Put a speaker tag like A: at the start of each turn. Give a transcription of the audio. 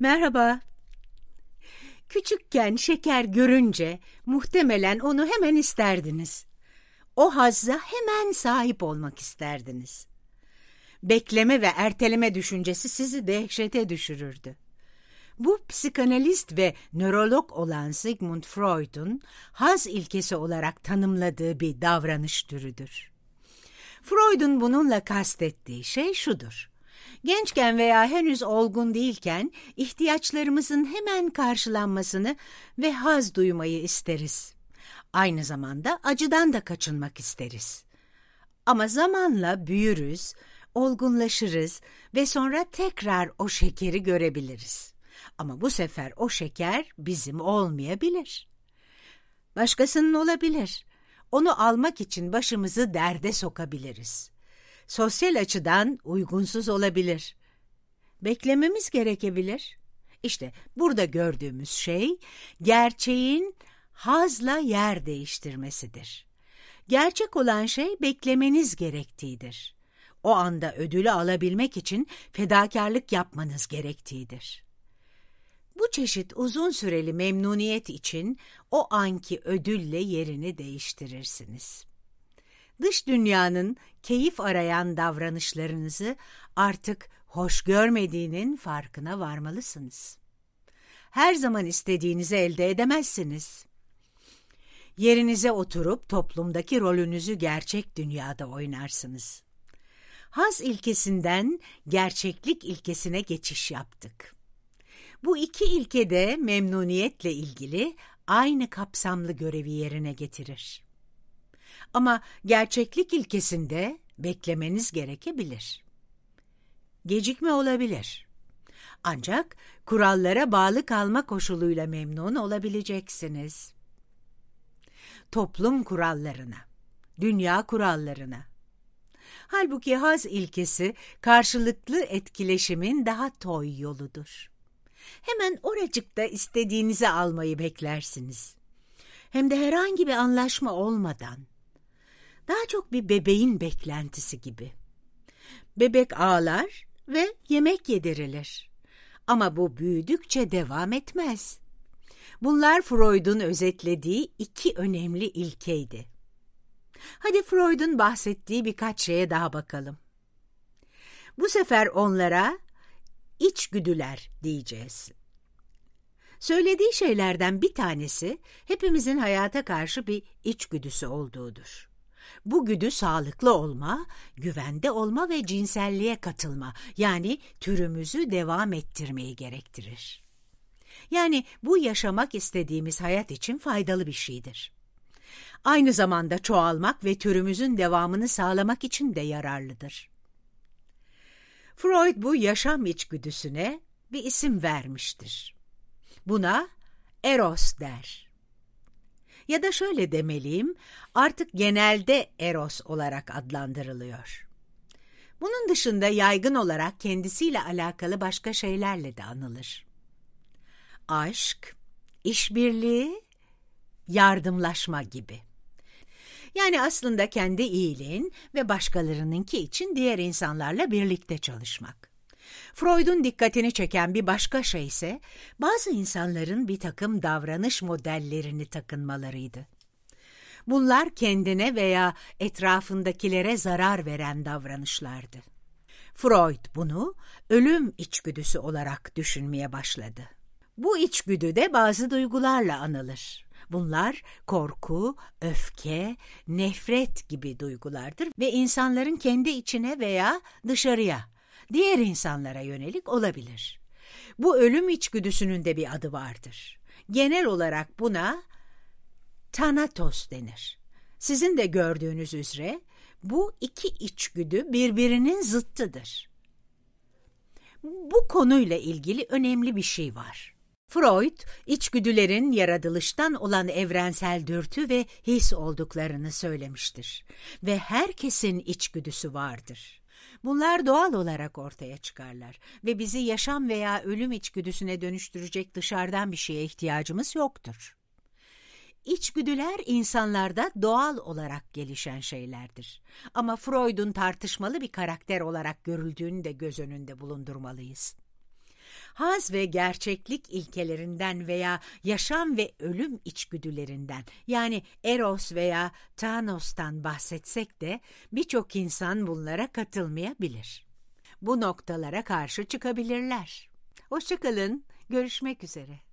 A: Merhaba. Küçükken şeker görünce muhtemelen onu hemen isterdiniz. O hazza hemen sahip olmak isterdiniz. Bekleme ve erteleme düşüncesi sizi dehşete düşürürdü. Bu psikanalist ve nörolog olan Sigmund Freud'un haz ilkesi olarak tanımladığı bir davranış türüdür. Freud'un bununla kastettiği şey şudur. Gençken veya henüz olgun değilken ihtiyaçlarımızın hemen karşılanmasını ve haz duymayı isteriz. Aynı zamanda acıdan da kaçınmak isteriz. Ama zamanla büyürüz, olgunlaşırız ve sonra tekrar o şekeri görebiliriz. Ama bu sefer o şeker bizim olmayabilir. Başkasının olabilir. Onu almak için başımızı derde sokabiliriz. Sosyal açıdan uygunsuz olabilir. Beklememiz gerekebilir. İşte burada gördüğümüz şey gerçeğin hazla yer değiştirmesidir. Gerçek olan şey beklemeniz gerektiğidir. O anda ödülü alabilmek için fedakarlık yapmanız gerektiğidir. Bu çeşit uzun süreli memnuniyet için o anki ödülle yerini değiştirirsiniz. Dış dünyanın keyif arayan davranışlarınızı artık hoş görmediğinin farkına varmalısınız. Her zaman istediğinizi elde edemezsiniz. Yerinize oturup toplumdaki rolünüzü gerçek dünyada oynarsınız. Haz ilkesinden gerçeklik ilkesine geçiş yaptık. Bu iki ilke de memnuniyetle ilgili aynı kapsamlı görevi yerine getirir. Ama gerçeklik ilkesinde beklemeniz gerekebilir. Gecikme olabilir. Ancak kurallara bağlı kalma koşuluyla memnun olabileceksiniz. Toplum kurallarına, dünya kurallarına. Halbuki haz ilkesi karşılıklı etkileşimin daha toy yoludur. Hemen oracıkta istediğinizi almayı beklersiniz. Hem de herhangi bir anlaşma olmadan. Daha çok bir bebeğin beklentisi gibi. Bebek ağlar ve yemek yedirilir. Ama bu büyüdükçe devam etmez. Bunlar Freud'un özetlediği iki önemli ilkeydi. Hadi Freud'un bahsettiği birkaç şeye daha bakalım. Bu sefer onlara içgüdüler diyeceğiz. Söylediği şeylerden bir tanesi hepimizin hayata karşı bir içgüdüsü olduğudur. Bu güdü sağlıklı olma, güvende olma ve cinselliğe katılma yani türümüzü devam ettirmeyi gerektirir. Yani bu yaşamak istediğimiz hayat için faydalı bir şeydir. Aynı zamanda çoğalmak ve türümüzün devamını sağlamak için de yararlıdır. Freud bu yaşam içgüdüsüne bir isim vermiştir. Buna eros der. Ya da şöyle demeliyim, artık genelde eros olarak adlandırılıyor. Bunun dışında yaygın olarak kendisiyle alakalı başka şeylerle de anılır. Aşk, işbirliği, yardımlaşma gibi. Yani aslında kendi iyiliğin ve başkalarınınki için diğer insanlarla birlikte çalışmak. Freud'un dikkatini çeken bir başka şey ise bazı insanların bir takım davranış modellerini takınmalarıydı. Bunlar kendine veya etrafındakilere zarar veren davranışlardı. Freud bunu ölüm içgüdüsü olarak düşünmeye başladı. Bu içgüdü de bazı duygularla anılır. Bunlar korku, öfke, nefret gibi duygulardır ve insanların kendi içine veya dışarıya, diğer insanlara yönelik olabilir. Bu ölüm içgüdüsünün de bir adı vardır. Genel olarak buna tanatos denir. Sizin de gördüğünüz üzere bu iki içgüdü birbirinin zıttıdır. Bu konuyla ilgili önemli bir şey var. Freud, içgüdülerin yaratılıştan olan evrensel dürtü ve his olduklarını söylemiştir. Ve herkesin içgüdüsü vardır. Bunlar doğal olarak ortaya çıkarlar ve bizi yaşam veya ölüm içgüdüsüne dönüştürecek dışarıdan bir şeye ihtiyacımız yoktur. İçgüdüler insanlarda doğal olarak gelişen şeylerdir. Ama Freud'un tartışmalı bir karakter olarak görüldüğünü de göz önünde bulundurmalıyız. Haz ve gerçeklik ilkelerinden veya yaşam ve ölüm içgüdülerinden yani Eros veya Thanos'tan bahsetsek de birçok insan bunlara katılmayabilir. Bu noktalara karşı çıkabilirler. Hoşçakalın, görüşmek üzere.